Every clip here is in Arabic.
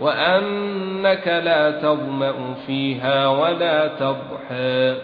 وأنك لا تظمأ فيها ولا تضحى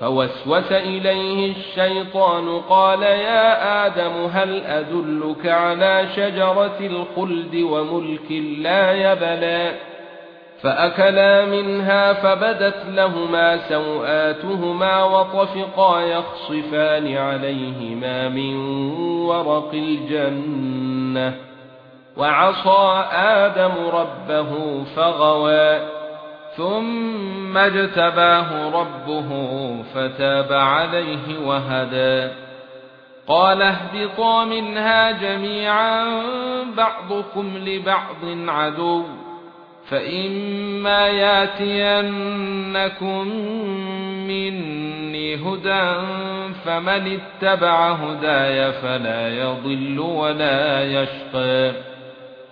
فوسوس إليه الشيطان قال يا آدم هل أدلك على شجرة الخلد وملك لا يبلى فأكلا منها فبدت لهما سوآتهما وطفقا يخصفان عليهما من ورق الجنة وعصى آدم ربه فغوى ثُمَّ اجْتَبَاهُ رَبُّهُ فَتَابَ عَلَيْهِ وَهَدَى. قَالَ اهْبِطَا مِنْهَا جَمِيعًا بَعْضُكُمْ لِبَعْضٍ عَدُوٌّ فَإِمَّا يَأْتِيَنَّكُم مِّنِّي هُدًى فَمَنِ اتَّبَعَ هُدَايَ فَلَا يَضِلُّ وَلَا يَشْقَى.